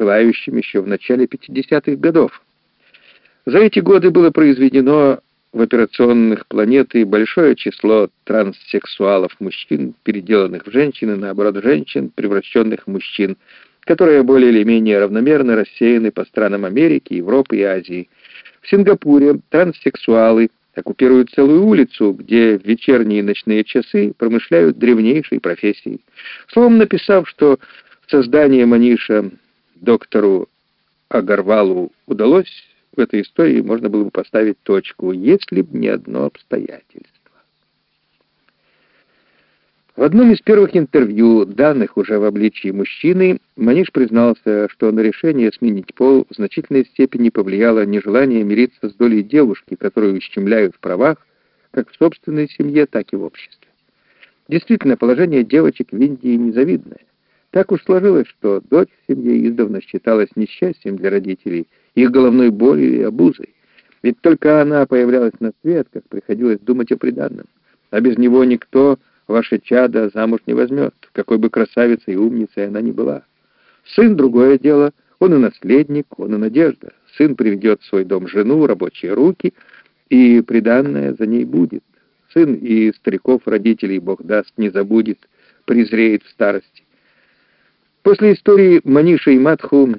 желающим еще в начале 50-х годов. За эти годы было произведено в операционных планеты большое число транссексуалов-мужчин, переделанных в женщины, наоборот, женщин, превращенных в мужчин, которые более или менее равномерно рассеяны по странам Америки, Европы и Азии. В Сингапуре транссексуалы оккупируют целую улицу, где в вечерние и ночные часы промышляют древнейшей профессией. Словом, написав, что создание Маниша доктору Агарвалу удалось, в этой истории можно было бы поставить точку, если бы не одно обстоятельство. В одном из первых интервью, данных уже в обличии мужчины, Маниш признался, что на решение сменить пол в значительной степени повлияло нежелание мириться с долей девушки, которую ущемляют в правах, как в собственной семье, так и в обществе. Действительно, положение девочек в Индии незавидное. Так уж сложилось, что дочь в семье издавна считалась несчастьем для родителей, их головной болью и обузой. Ведь только она появлялась на свет, как приходилось думать о приданном. А без него никто ваше чадо замуж не возьмет, какой бы красавицей и умницей она ни была. Сын — другое дело, он и наследник, он и надежда. Сын приведет в свой дом жену, рабочие руки, и приданное за ней будет. Сын и стариков родителей, Бог даст, не забудет, презреет в старости. После истории Маниша и Матху,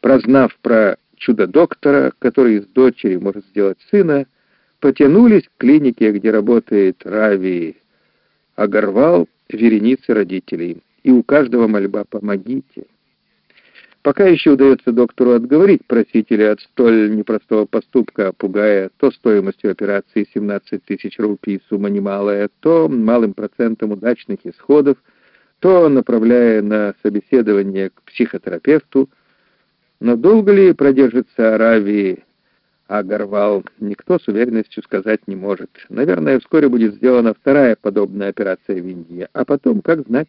прознав про чудо-доктора, который из дочери может сделать сына, потянулись к клинике, где работает Рави Агарвал вереницы родителей, и у каждого мольба «помогите». Пока еще удается доктору отговорить просителя от столь непростого поступка, пугая то стоимостью операции 17 тысяч рупий, сумма немалая, то малым процентом удачных исходов, то направляя на собеседование к психотерапевту. Но долго ли продержится Аравии а Горвал никто с уверенностью сказать не может. Наверное, вскоре будет сделана вторая подобная операция в Индии. А потом, как знать,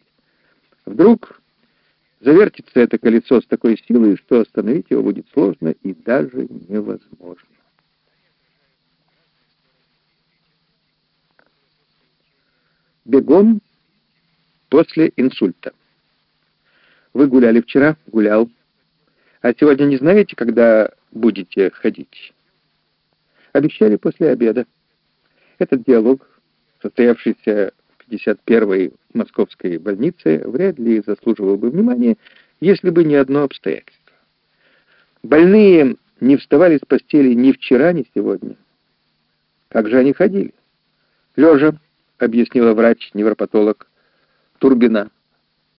вдруг завертится это колесо с такой силой, что остановить его будет сложно и даже невозможно. Бегом после инсульта. Вы гуляли вчера? Гулял. А сегодня не знаете, когда будете ходить? Обещали после обеда. Этот диалог, состоявшийся в 51-й московской больнице, вряд ли заслуживал бы внимания, если бы не одно обстоятельство. Больные не вставали с постели ни вчера, ни сегодня. Как же они ходили? Лежа, объяснила врач-невропатолог Турбина.